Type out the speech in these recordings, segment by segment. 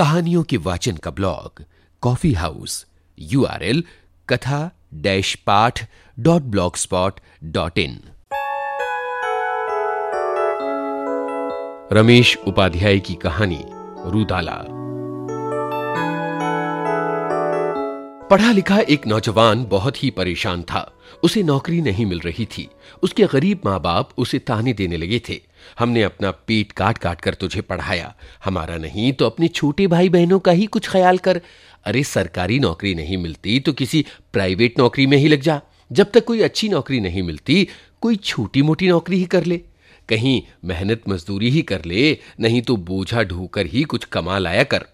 कहानियों के वाचन का blog, coffee house U R L katha dash path dot blog spot dot in. Ramesh Upadhyay की कहानी रूदाला पढ़ा लिखा एक नौजवान बहुत ही परेशान था। उसे नौकरी नहीं मिल रही थी। उसके गरीब माँ बाप उसे ताने देने लगे थे। हमने अपना पेट काट काट कर तुझे पढ़ाया। हमारा नहीं तो अपने छोटे भाई बहनों का ही कुछ ख्याल कर। अरे, सरकारी नौकरी नहीं मिलती तो किसी प्राइवेट नौकरी में ही लग जा। जब तक कोई अच्छी नौकरी नहीं मिलती, कोई छोटी मोटी नौकरी ही कर ले। कहीं मेहनत मजदूरी ही कर ले, नहीं तो बोझा ढोकर ही कुछ कमा लाया कर।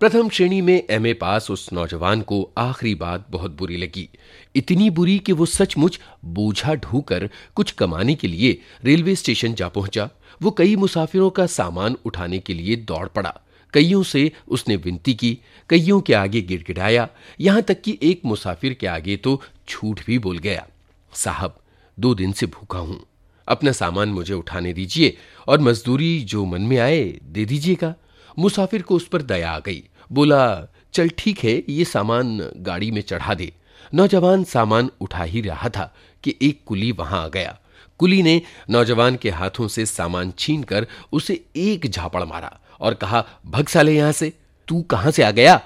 प्रथम श्रेणी में एमए पास उस नौजवान को आखिरी बात बहुत बुरी लगी। इतनी बुरी कि वो सचमुच बोझा ढोकर कुछ कमाने के लिए रेलवे स्टेशन जा पहुँचा। वो कई मुसाफिरों का सामान उठाने के लिए दौड़ पड़ा। कईयों से उसने विनती की, कईयों के आगे गिड़गिड़ाया। यहाँ तक कि एक मुसाफिर के आगे तो छूट भी बोल गया। साहब, दो दिन से भूखा हूँ। अपना सामान मुझे उठाने दीजिए और मजदूरी जो मन में आए दे दीजिएगा। मुसाफिर को उस पर दया आ गई। बोला, चल ठीक है, ये सामान गाड़ी में चढ़ा दे। नौजवान सामान उठा ही रहा था कि एक कुली वहाँ आ गया। कुली ने नौजवान के हाथों से सामान छीन कर उसे एक झापड़ मारा और कहा, भग साले यहाँ से, तू कहाँ से आ गया?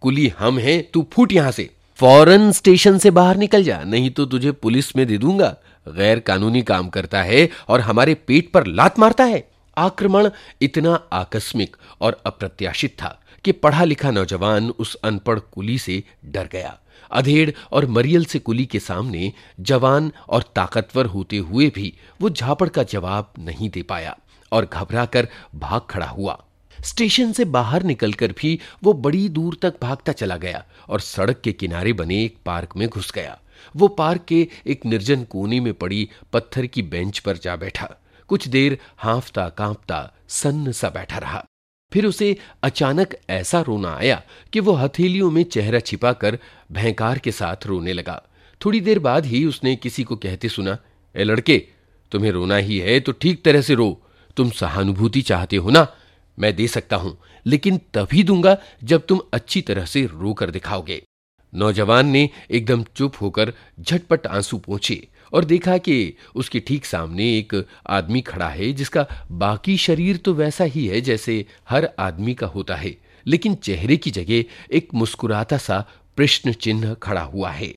कुली, हम हैं, तू फूट यहाँ से। फ़ौरन स्टेशन से बाहर निकल जा, नहीं तो तुझे पुलिस में दे दूँगा। गैर कानूनी काम करता है और हमारे पेट पर लात मारता है। आक्रमण इतना आकस्मिक और अप्रत्याशित था कि पढ़ा लिखा नौजवान उस अनपढ़ कुली से डर गया। अधेड़ और मरियल से कुली के सामने जवान और ताकतवर होते हुए भी वो झापड़ का जवाब नहीं दे पाया और घबराकर भाग खड़ा हुआ। स्टेशन से बाहर निकलकर भी वो बड़ी दूर तक भागता चला गया और सड़क के किनारे बने एक पार्क में घुस गया। वो पार्क के एक निर्जन कोने में पड़ी पत्थर की बेंच पर जा बैठा। कुछ देर हाफता कांपता सन्न सा बैठा रहा। फिर उसे अचानक ऐसा रोना आया कि वो हथेलियों में चेहरा छिपाकर भयंकार के साथ रोने लगा। थोड़ी देर बाद ही उसने किसी को कहते सुना, ए लड़के, तुम्हें रोना ही है तो ठीक तरह से रो। तुम सहानुभूति चाहते हो ना? मैं दे सकता हूँ, लेकिन तभी दूँगा जब तुम अच्छी तरह से रो कर दिखाओगे। नौजवान ने एकदम चुप होकर झटपट आँसू पहुँचे और देखा कि उसके ठीक सामने एक आदमी खड़ा है, जिसका बाकी शरीर तो वैसा ही है जैसे हर आदमी का होता है, लेकिन चेहरे की जगह एक मुस्कुराता सा प्रश्न चिन्ह खड़ा हुआ है।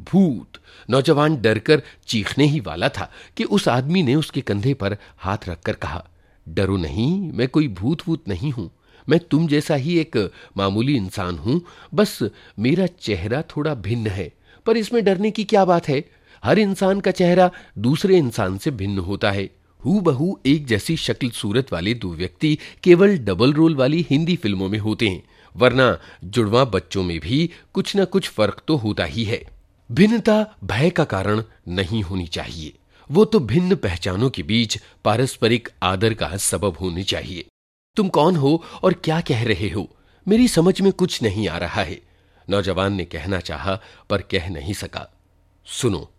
भूत! नौजवान डरकर चीखने ही वाला था कि उस आदमी ने उसके कंधे पर हाथ रखकर कहा, डरो नहीं, मैं कोई भूत वूत नहीं हूँ। मैं तुम जैसा ही एक मामूली इंसान हूँ। बस मेरा चेहरा थोड़ा भिन्न है, पर इसमें डरने की क्या बात है? हर इंसान का चेहरा दूसरे इंसान से भिन्न होता है। हु बहू एक जैसी शक्ल सूरत वाले दो व्यक्ति केवल डबल रोल वाली हिंदी फ़िल्मों में होते हैं, वरना जुड़वा बच्चों में भी कुछ न कुछ फ़र्क तो होता ही है। भिन्नता भय का कारण नहीं होनी चाहिए। वो तो भिन्न पहचानों के बीच पारस्परिक आदर का सबब होनी चाहिए। तुम कौन हो और क्या कह रहे हो? मेरी समझ में कुछ नहीं आ रहा है। नौजवान ने कहना चाहा, पर कह नहीं सका। सुनो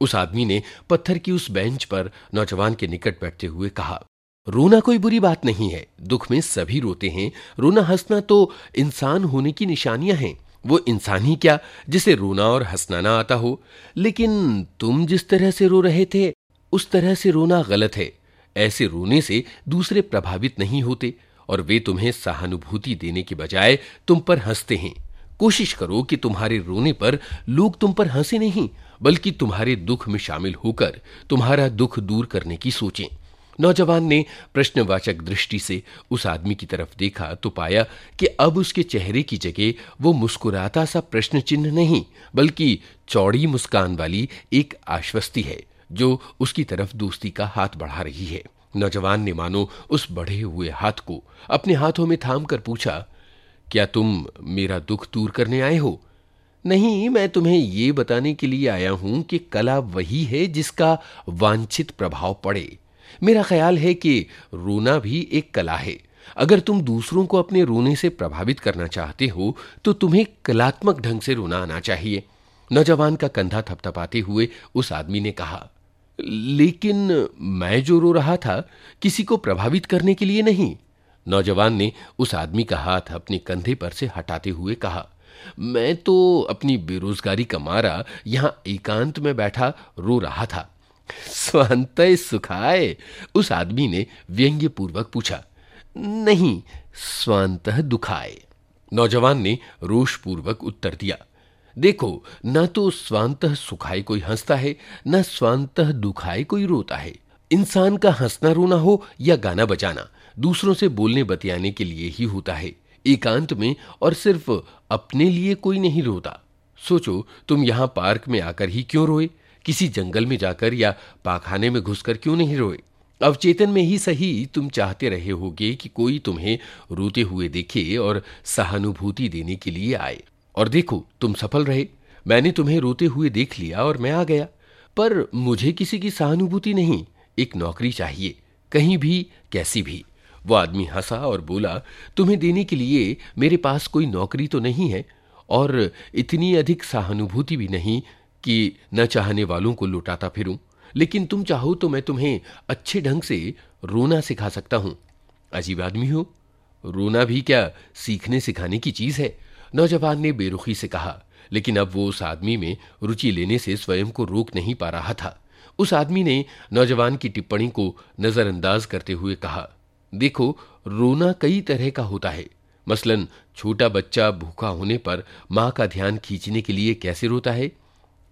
उस आदमी ने पत्थर की उस बेंच पर नौजवान के निकट बैठते हुए कहा, रोना कोई बुरी बात नहीं है, दुख में सभी रोते हैं। रोना हंसना तो इंसान होने की निशानियाँ हैं। वो इंसान ही क्या जिसे रोना और हंसना ना आता हो? लेकिन तुम जिस तरह से रो रहे थे, उस तरह से रोना गलत है। ऐसे रोने से दूसरे प्रभावित नहीं होते और वे तुम्हें सहानुभूति देने के बजाय तुम पर हँसते हैं। कोशिश करो कि तुम्हारे रोने पर लोग तुम पर हंसे नहीं बल्कि तुम्हारे दुख में शामिल होकर तुम्हारा दुख दूर करने की सोचें। नौजवान ने प्रश्नवाचक दृष्टि से उस आदमी की तरफ़ देखा तो पाया कि अब उसके चेहरे की जगह वो मुस्कुराता सा प्रश्न चिन्ह नहीं, बल्कि चौड़ी मुस्कान वाली एक आश्वस्ति है, जो उसकी तरफ़ दोस्ती का हाथ बढ़ा रही है। नौजवान ने मानो उस बढ़े हुए हाथ को अपने हाथों में थाम कर पूछा, क्या तुम मेरा दुख दूर करने आए हो? नहीं, मैं तुम्हें ये बताने के लिए आया हूँ कि कला वही है जिसका वांछित प्रभाव पड़े। मेरा ख्याल है कि रोना भी एक कला है। अगर तुम दूसरों को अपने रोने से प्रभावित करना चाहते हो तो तुम्हें कलात्मक ढंग से रोना आना चाहिए। नौजवान का कंधा थपथपाते हुए उस आदमी ने कहा, लेकिन मैं जो रो रहा था, किसी को प्रभावित करने के लिए नहीं। नौजवान ने उस आदमी का हाथ अपने कंधे पर से हटाते हुए कहा मैं तो अपनी बेरोजगारी का मारा यहाँ एकांत में बैठा रो रहा था। स्वांत सुखाए उस आदमी ने व्यंग्य पूर्वक पूछा, नहीं, स्वांत दुखाए नौजवान ने रोषपूर्वक उत्तर दिया, देखो, न तो स्वांत सुखाए कोई हंसता है, न स्वांत दुखाए कोई रोता है। इंसान का हंसना रोना हो या गाना बजाना, दूसरों से बोलने बतियाने के लिए ही होता है। एकांत में और सिर्फ़ अपने लिए कोई नहीं रोता। सोचो, तुम यहाँ पार्क में आकर ही क्यों रोए? किसी जंगल में जाकर या पाखाने में घुसकर क्यों नहीं रोए? अवचेतन में ही सही तुम चाहते रहे होगे कि कोई तुम्हें रोते हुए देखे और सहानुभूति देने के लिए आए। और देखो, तुम सफल रहे। मैंने तुम्हें रोते हुए देख लिया और मैं आ गया। पर मुझे किसी की सहानुभूति नहीं। एक नौकरी चाहिए। कहीं भी, कैसी भी। वो आदमी हंसा और बोला, तुम्हें देने के लिए मेरे पास कोई नौकरी तो नहीं है और इतनी अधिक सहानुभूति भी नहीं कि न चाहने वालों को लुटाता फिरूं। लेकिन तुम चाहो तो मैं तुम्हें अच्छे ढंग से रोना सिखा सकता हूँ। अजीब आदमी हो। रोना भी क्या सीखने सिखाने की चीज़ है? नौजवान ने बेरुखी से कहा, लेकिन अब वो उस आदमी में रुचि लेने से स्वयं को रोक नहीं पा रहा था। उस आदमी ने नौजवान की टिप्पणी को नजरअंदाज करते हुए कहा देखो, रोना कई तरह का होता है। मसलन, छोटा बच्चा भूखा होने पर माँ का ध्यान खींचने के लिए कैसे रोता है?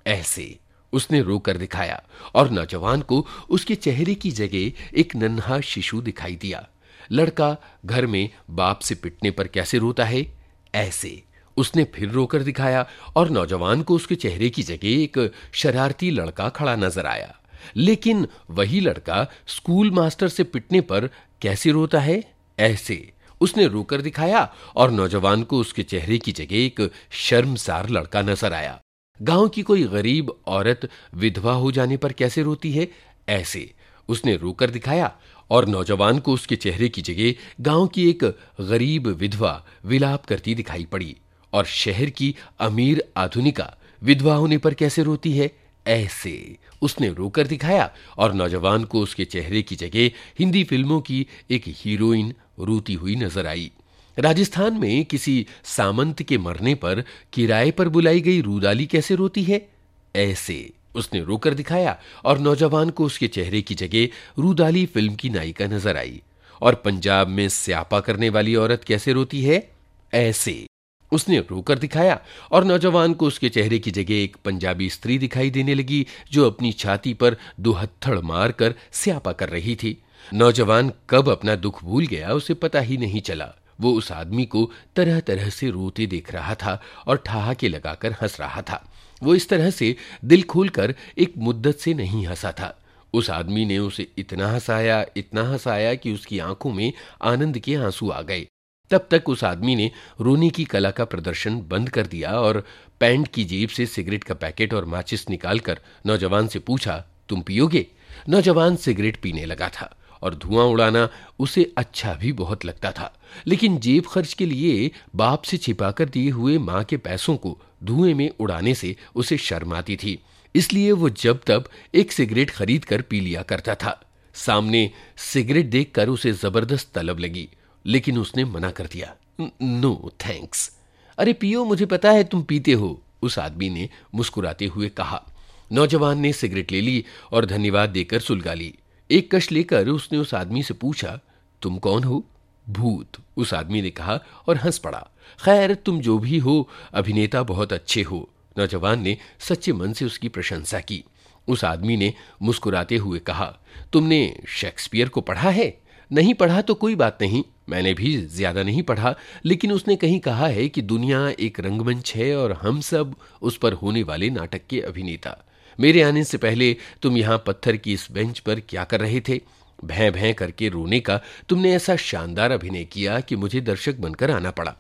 ऐसे, उसने रोकर दिखाया और नौजवान को उसके चेहरे की जगह एक नन्हा शिशु दिखाई दिया। लड़का घर में बाप से पिटने पर कैसे रोता है? ऐसे, उसने फिर रोकर दिखाया और नौजवान को उसके चेहरे की जगह एक शरारती लड़का खड़ा नज़र आया। लेकिन वही लड़का स्कूल मास्टर से पिटने पर कैसे रोता है? ऐसे। उसने रोकर दिखाया और नौजवान को उसके चेहरे की जगह एक शर्मसार लड़का नज़र आया। गाँव की कोई गरीब औरत विधवा हो जाने पर कैसे रोती है? ऐसे। उसने रोकर दिखाया और नौजवान को उसके चेहरे की जगह गाँव की एक गरीब विधवा विलाप करती दिखाई पड़ी। और शहर की अमीर आधुनिका विधवा होने पर कैसे रोती है? ऐसे। उसने रोकर दिखाया और नौजवान को उसके चेहरे की जगह हिंदी फ़िल्मों की एक हीरोइन रोती हुई नज़र आई। राजस्थान में किसी सामंत के मरने पर किराए पर बुलाई गई रूदाली कैसे रोती है? ऐसे। उसने रोकर दिखाया और नौजवान को उसके चेहरे की जगह रूदाली फ़िल्म की नायिका नज़र आई। और पंजाब में स्यापा करने वाली औरत कैसे रोती है? ऐसे। उसने रोकर दिखाया और नौजवान को उसके चेहरे की जगह एक पंजाबी स्त्री दिखाई देने लगी, जो अपनी छाती पर दो हत्थड़ मारकर स्यापा कर रही थी। नौजवान कब अपना दुख भूल गया उसे पता ही नहीं चला। वो उस आदमी को तरह तरह से रोते देख रहा था और ठहाके लगाकर हंस रहा था। वो इस तरह से दिल खोलकर एक मुद्दत से नहीं हंसा था। उस आदमी ने उसे इतना हंसाया इतना हंसाया कि उसकी आँखों में आनंद के आँसू आ गए। तब तक उस आदमी ने रोने की कला का प्रदर्शन बंद कर दिया और पैंट की जेब से सिगरेट का पैकेट और माचिस निकालकर नौजवान से पूछा, तुम पियोगे? नौजवान सिगरेट पीने लगा था और धुआँ उड़ाना उसे अच्छा भी बहुत लगता था, लेकिन जेब खर्च के लिए बाप से छिपाकर दिए हुए माँ के पैसों को धुएँ में उड़ाने से उसे शर्म आती थी। इसलिए वो जब तब एक सिगरेट खरीद कर पी लिया करता था। सामने सिगरेट देखकर उसे ज़बरदस्त तलब लगी। लेकिन उसने मना कर दिया। No thanks. अरे पियो, मुझे पता है तुम पीते हो। उस आदमी ने मुस्कुराते हुए कहा। नौजवान ने सिगरेट ले ली और धन्यवाद देकर सुलगा ली। एक कश लेकर उसने उस आदमी से पूछा, तुम कौन हो? भूत, उस आदमी ने कहा और हंस पड़ा। खैर, तुम जो भी हो, अभिनेता बहुत अच्छे हो। नौजवान ने सच्चे मन से उसकी प्रशंसा की। उस आदमी ने मुस्कुराते हुए कहा, तुमने शेक्सपियर को पढ़ा है? नहीं पढ़ा तो कोई बात नहीं। मैंने भी ज़्यादा नहीं पढ़ा, लेकिन उसने कहीं कहा है कि दुनिया एक रंगमंच है और हम सब उस पर होने वाले नाटक के अभिनेता। मेरे आने से पहले तुम यहाँ पत्थर की इस बेंच पर क्या कर रहे थे? भैं भैं करके रोने का तुमने ऐसा शानदार अभिनय किया कि मुझे दर्शक बनकर आना पड़ा।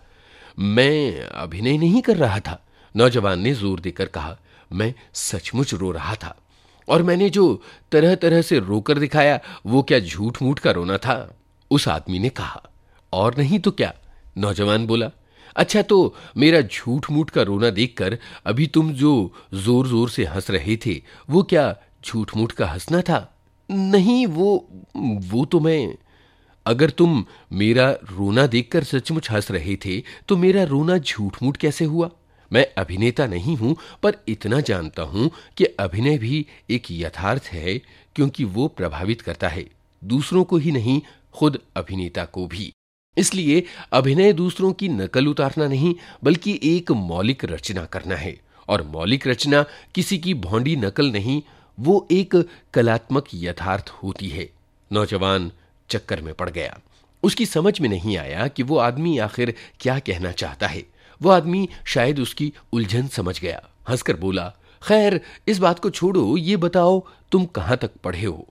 मैं अभिनय नहीं कर रहा था, नौजवान ने ज़ोर देकर कहा। मैं सचमुच रो रहा था और मैंने जो तरह तरह से रोकर दिखाया, वो क्या झूठ मूठ का रोना था? उस आदमी ने कहा। और नहीं तो क्या? नौजवान बोला अच्छा तो मेरा झूठ मूठ का रोना देखकर अभी तुम जो ज़ोर ज़ोर से हंस रहे थे, वो क्या झूठ मूठ का हंसना था? नहीं, वो वो तो मैं, अगर तुम मेरा रोना देखकर सचमुच हंस रहे थे तो मेरा रोना झूठ मूठ कैसे हुआ? मैं अभिनेता नहीं हूँ, पर इतना जानता हूँ कि अभिनय भी एक यथार्थ है, क्योंकि वो प्रभावित करता है, दूसरों को ही नहीं, खुद अभिनेता को भी। इसलिए अभिनय दूसरों की नकल उतारना नहीं, बल्कि एक मौलिक रचना करना है। और मौलिक रचना किसी की भौंडी नकल नहीं, वो एक कलात्मक यथार्थ होती है। नौजवान चक्कर में पड़ गया। उसकी समझ में नहीं आया कि वो आदमी आखिर क्या कहना चाहता है। वो आदमी शायद उसकी उलझन समझ गया। हंसकर बोला, खैर, इस बात को छोड़ो, ये बताओ, तुम कहाँ तक पढ़े हो?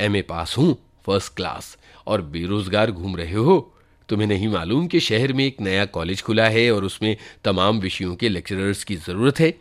एमए पास हूँ, फ़र्स्ट क्लास, और बेरोजगार घूम रहे हो। तुम्हें नहीं मालूम कि शहर में एक नया कॉलेज खुला है और उसमें तमाम विषयों के लेक्चरर्स की ज़रूरत है?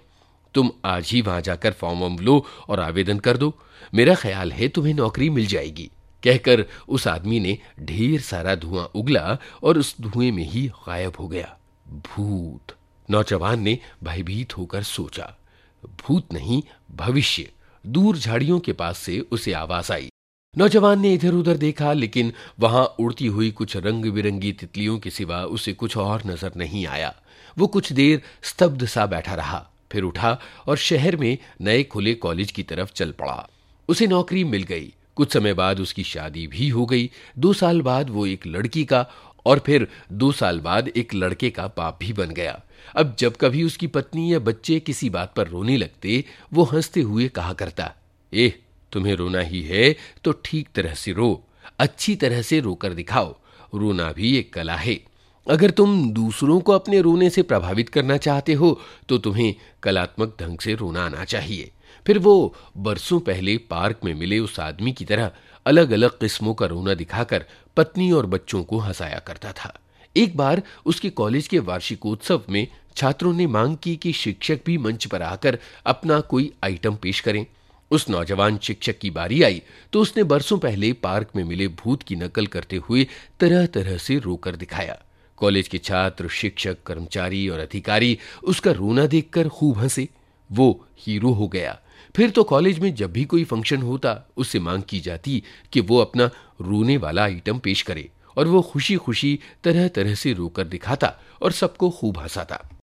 तुम आज ही वहाँ जाकर फॉर्म वॉर्म लो और आवेदन कर दो। मेरा ख्याल है तुम्हें नौकरी मिल जाएगी। कहकर उस आदमी ने ढेर सारा धुआँ उगला और उस धुएँ में ही गायब हो गया। भूत। नौजवान ने भयभीत होकर सोचा। भूत नहीं, भविष्य। दूर झाड़ियों के पास से उसे आवाज़ आई। नौजवान ने इधर उधर देखा, लेकिन वहाँ उड़ती हुई कुछ रंग बिरंगी तितलियों के सिवा उसे कुछ और नज़र नहीं आया। वो कुछ देर स्तब्ध सा बैठा रहा, फिर उठा और शहर में नए खुले कॉलेज की तरफ़ चल पड़ा। उसे नौकरी मिल गई। कुछ समय बाद उसकी शादी भी हो गई। दो साल बाद वो एक लड़की का और फिर दो साल बाद एक लड़के का बाप भी बन गया। अब जब कभी उसकी पत्नी या बच्चे किसी बात पर रोने लगते, वो हँसते हुए कहा करता, एह तुम्हें रोना ही है तो ठीक तरह से रो, अच्छी तरह से रोकर दिखाओ, रोना भी एक कला है। अगर तुम दूसरों को अपने रोने से प्रभावित करना चाहते हो तो तुम्हें कलात्मक ढंग से रोना आना चाहिए। फिर वो बरसों पहले पार्क में मिले उस आदमी की तरह अलग अलग किस्मों का रोना दिखाकर पत्नी और बच्चों को हंसाया करता था। एक बार उसके कॉलेज के वार्षिकोत्सव में छात्रों ने मांग की कि शिक्षक भी मंच पर आकर अपना कोई आइटम पेश करें। उस नौजवान शिक्षक की बारी आई तो उसने बरसों पहले पार्क में मिले भूत की नकल करते हुए तरह तरह से रोकर दिखाया। कॉलेज के छात्र, शिक्षक, कर्मचारी और अधिकारी उसका रोना देखकर खूब हंसे। वो हीरो हो गया। फिर तो कॉलेज में जब भी कोई फ़ंक्शन होता, उससे मांग की जाती कि वो अपना रोने वाला आइटम पेश करे और वो खुशी खुशी तरह तरह से रोकर दिखाता और सबको खूब हंसाता।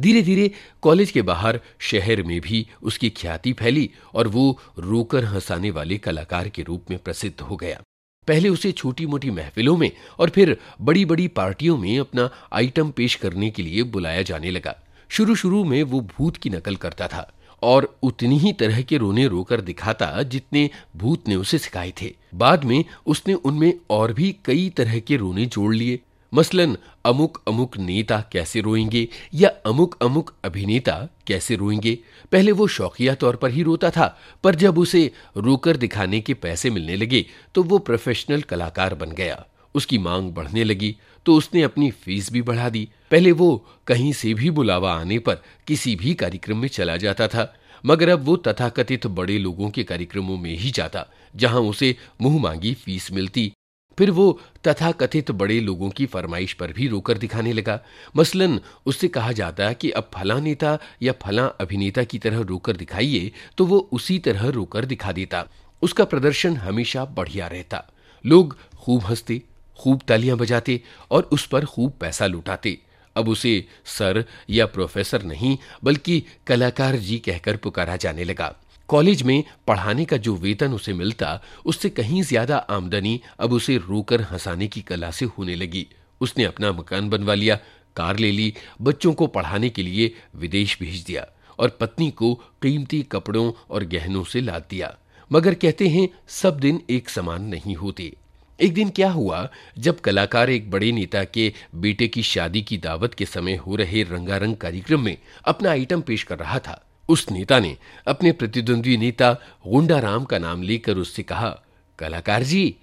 धीरे धीरे कॉलेज के बाहर शहर में भी उसकी ख्याति फैली और वो रोकर हंसाने वाले कलाकार के रूप में प्रसिद्ध हो गया। पहले उसे छोटी मोटी महफिलों में और फिर बड़ी बड़ी पार्टियों में अपना आइटम पेश करने के लिए बुलाया जाने लगा। शुरू शुरू में वो भूत की नकल करता था और उतनी ही तरह के रोने रोकर दिखाता जितने भूत ने उसे सिखाए थे। बाद में उसने उनमें और भी कई तरह के रोने जोड़ लिए। मसलन, अमुक अमुक नेता कैसे रोएँगे, या अमुक अमुक अभिनेता कैसे रोएँगे? पहले वो शौकिया तौर पर ही रोता था, पर जब उसे रोकर दिखाने के पैसे मिलने लगे तो वो प्रोफेशनल कलाकार बन गया। उसकी मांग बढ़ने लगी तो उसने अपनी फ़ीस भी बढ़ा दी। पहले वो कहीं से भी बुलावा आने पर किसी भी कार्यक्रम में चला जाता था, मगर अब वो तथाकथित बड़े लोगों के कार्यक्रमों में ही जाता, जहाँ उसे मुँह मांगी फ़ीस मिलती। फिर वो तथाकथित बड़े लोगों की फरमाइश पर भी रोकर दिखाने लगा। मसलन, उससे कहा जाता कि अब फला नेता या फला अभिनेता की तरह रोकर दिखाइए तो वो उसी तरह रोकर दिखा देता। उसका प्रदर्शन हमेशा बढ़िया रहता। लोग खूब हँसते, खूब तालियाँ बजाते और उस पर खूब पैसा लुटाते। अब उसे सर या प्रोफेसर नहीं, बल्कि कलाकार जी कहकर पुकारा जाने लगा। कॉलेज में पढ़ाने का जो वेतन उसे मिलता, उससे कहीं ज़्यादा आमदनी अब उसे रोकर हंसाने की कला से होने लगी। उसने अपना मकान बनवा लिया, कार ले ली, बच्चों को पढ़ाने के लिए विदेश भेज दिया और पत्नी को कीमती कपड़ों और गहनों से लाद दिया। मगर कहते हैं, सब दिन एक समान नहीं होते। एक दिन क्या हुआ, जब कलाकार एक बड़े नेता के बेटे की शादी की दावत के समय हो रहे रंगारंग कार्यक्रम में अपना आइटम पेश कर रहा था। उस नेता ने अपने प्रतिद्वंद्वी नेता गुंडाराम का नाम लेकर उससे कहा, कलाकार जी,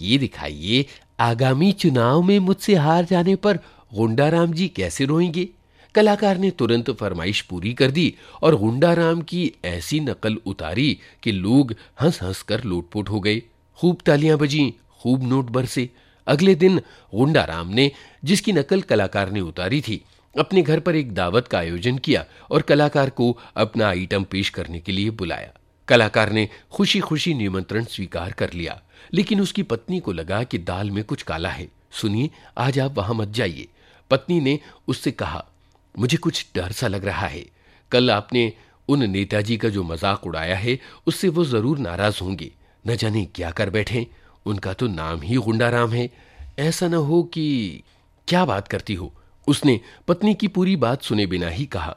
ये दिखाइए, आगामी चुनाव में मुझसे हार जाने पर गुंडाराम जी कैसे रोएँगे? कलाकार ने तुरंत फरमाइश पूरी कर दी और गुंडाराम की ऐसी नकल उतारी कि लोग हंस हंस कर लोटपोट हो गए। खूब तालियाँ बजी, खूब नोट बरसे। अगले दिन गुंडाराम ने, जिसकी नकल कलाकार ने उतारी थी अपने घर पर एक दावत का आयोजन किया और कलाकार को अपना आइटम पेश करने के लिए बुलाया। कलाकार ने खुशी खुशी निमंत्रण स्वीकार कर लिया, लेकिन उसकी पत्नी को लगा कि दाल में कुछ काला है। सुनिए, आज आप वहाँ मत जाइए। पत्नी ने उससे कहा, मुझे कुछ डर सा लग रहा है। कल आपने उन नेताजी का जो मज़ाक उड़ाया है, उससे वो ज़रूर नाराज़ होंगे। न जाने क्या कर बैठे। उनका तो नाम ही गुंडाराम है। ऐसा न हो कि क्या बात करती हो। उसने पत्नी की पूरी बात सुने बिना ही कहा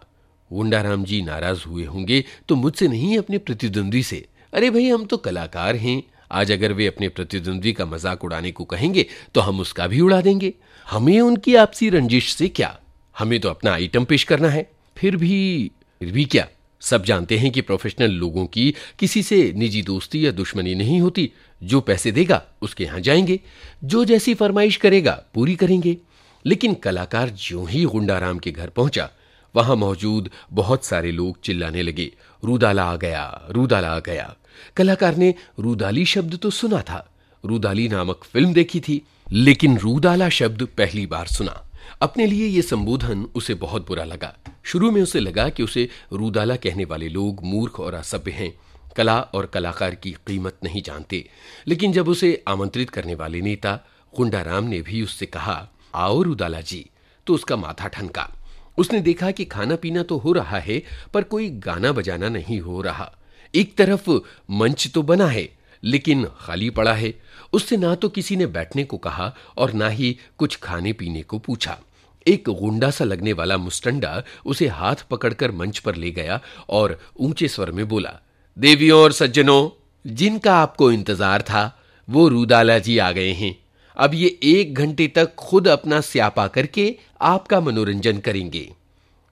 गुंडाराम जी नाराज़ हुए होंगे तो मुझसे नहीं अपने प्रतिद्वंदी से। अरे भाई, हम तो कलाकार हैं। आज अगर वे अपने प्रतिद्वंदी का मज़ाक उड़ाने को कहेंगे तो हम उसका भी उड़ा देंगे। हमें उनकी आपसी रंजिश से क्या? हमें तो अपना आइटम पेश करना है। फिर भी फिर भी क्या? सब जानते हैं कि प्रोफेशनल लोगों की किसी से निजी दोस्ती या दुश्मनी नहीं होती। जो पैसे देगा, उसके यहाँ जाएँगे। जो जैसी फरमाइश करेगा, पूरी करेंगे। लेकिन कलाकार ज्यों ही गुंडाराम के घर पहुँचा, वहाँ मौजूद बहुत सारे लोग चिल्लाने लगे, रूदाला आ गया, रूदाला आ गया। कलाकार ने रूदाली शब्द तो सुना था, रूदाली नामक फ़िल्म देखी थी, लेकिन रूदाला शब्द पहली बार सुना। अपने लिए यह संबोधन उसे बहुत बुरा लगा। शुरू में उसे लगा कि उसे रूदाला कहने वाले लोग मूर्ख और असभ्य हैं, कला और कलाकार की कीमत नहीं जानते। लेकिन जब उसे आमंत्रित करने वाले नेता, गुंडाराम ने भी उससे कहा आओ रुदाला जी तो उसका माथा ठनका। उसने देखा कि खाना पीना तो हो रहा है, पर कोई गाना बजाना नहीं हो रहा। एक तरफ़ मंच तो बना है, लेकिन खाली पड़ा है। उससे ना तो किसी ने बैठने को कहा और ना ही कुछ खाने पीने को पूछा। एक गुंडा सा लगने वाला मुस्टंडा उसे हाथ पकड़कर मंच पर ले गया और ऊँचे स्वर में बोला, देवियों और सज्जनों, जिनका आपको इंतज़ार था, वो रूदाला जी आ गए हैं। अब ये एक घंटे तक खुद अपना स्यापा करके आपका मनोरंजन करेंगे।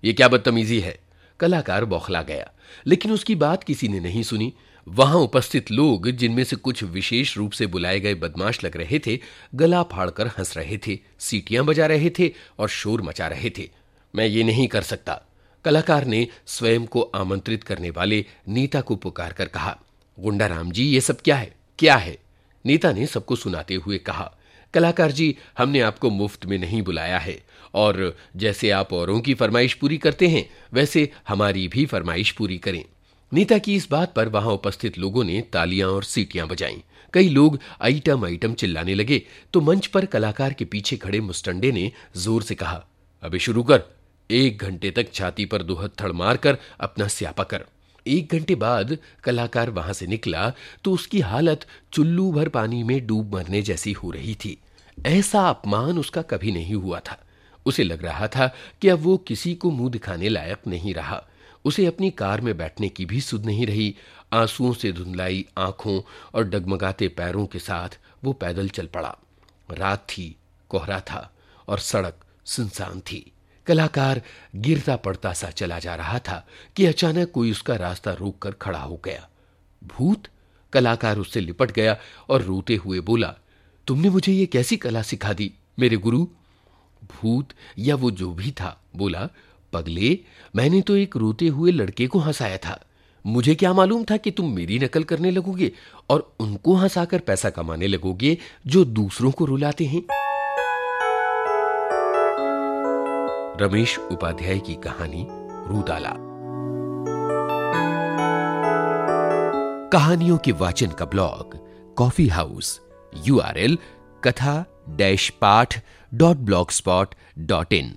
ये क्या बदतमीजी है? कलाकार बौखला गया, लेकिन उसकी बात किसी ने नहीं सुनी। वहाँ उपस्थित लोग, जिनमें से कुछ विशेष रूप से बुलाए गए बदमाश लग रहे थे, गला फाड़कर हंस रहे थे, सीटियाँ बजा रहे थे और शोर मचा रहे थे। मैं ये नहीं कर सकता। कलाकार ने स्वयं को आमंत्रित करने वाले नेता को पुकार कर कहा, गुंडाराम जी, ये सब क्या है? क्या है? नेता ने सबको सुनाते हुए कहा कलाकार जी, हमने आपको मुफ़्त में नहीं बुलाया है। और जैसे आप औरों की फरमाइश पूरी करते हैं, वैसे हमारी भी फरमाइश पूरी करें। नेता की इस बात पर वहाँ उपस्थित लोगों ने तालियाँ और सीटियाँ बजाईं। कई लोग आइटम आइटम चिल्लाने लगे तो मंच पर कलाकार के पीछे खड़े मुस्टंडे ने ज़ोर से कहा अभी शुरू कर। एक घंटे तक छाती पर दुहत्थड़ मारकर अपना स्यापा कर। एक घंटे बाद कलाकार वहाँ से निकला तो उसकी हालत चुल्लू भर पानी में डूब मरने जैसी हो रही थी। ऐसा अपमान उसका कभी नहीं हुआ था। उसे लग रहा था कि अब वो किसी को मुँह दिखाने लायक नहीं रहा। उसे अपनी कार में बैठने की भी सुध नहीं रही। आंसुओं से धुंधलाई आँखों और डगमगाते पैरों के साथ वो पैदल चल पड़ा। रात थी, कोहरा था और सड़क सुनसान थी। कलाकार गिरता पड़ता सा चला जा रहा था कि अचानक कोई उसका रास्ता रोककर खड़ा हो गया। भूत! कलाकार उससे लिपट गया और रोते हुए बोला, तुमने मुझे ये कैसी कला सिखा दी, मेरे गुरु? भूत या वो जो भी था, बोला, पगले, मैंने तो एक रोते हुए लड़के को हंसाया था। मुझे क्या मालूम था कि तुम मेरी नकल करने लगोगे और उनको हंसाकर पैसा कमाने लगोगे जो दूसरों को रुलाते हैं? रमेश उपाध्याय की कहानी रूदाला। कहानियों के वाचन का blog, coffee house, U R L, katha dash path dot blog spot dot in.